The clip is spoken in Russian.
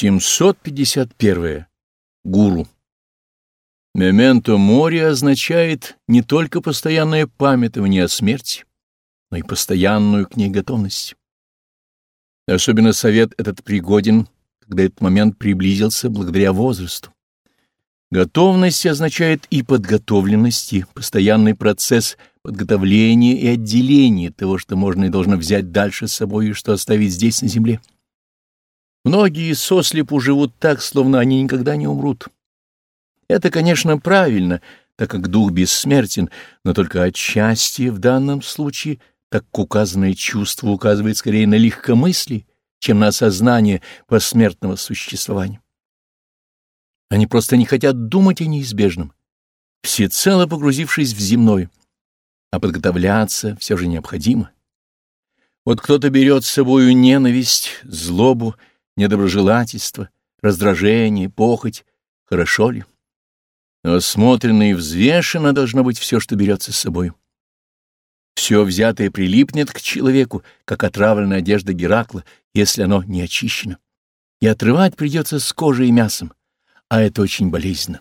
751. Гуру. Мементо море означает не только постоянное памятование о смерти, но и постоянную к ней готовность. Особенно совет этот пригоден, когда этот момент приблизился благодаря возрасту. Готовность означает и подготовленность, и постоянный процесс подготовления и отделения того, что можно и должно взять дальше с собой и что оставить здесь на земле. Многие сослепу живут так, словно они никогда не умрут. Это, конечно, правильно, так как дух бессмертен, но только отчасти в данном случае, так как указанное чувство указывает скорее на легкомыслие, чем на осознание посмертного существования. Они просто не хотят думать о неизбежном, всецело погрузившись в земное, а подготовляться все же необходимо. Вот кто-то берет с собою ненависть, злобу, недоброжелательство, раздражение, похоть. Хорошо ли? Но осмотренно и взвешенно должно быть все, что берется с собой. Все взятое прилипнет к человеку, как отравленная одежда Геракла, если оно не очищено. И отрывать придется с кожей и мясом, а это очень болезненно.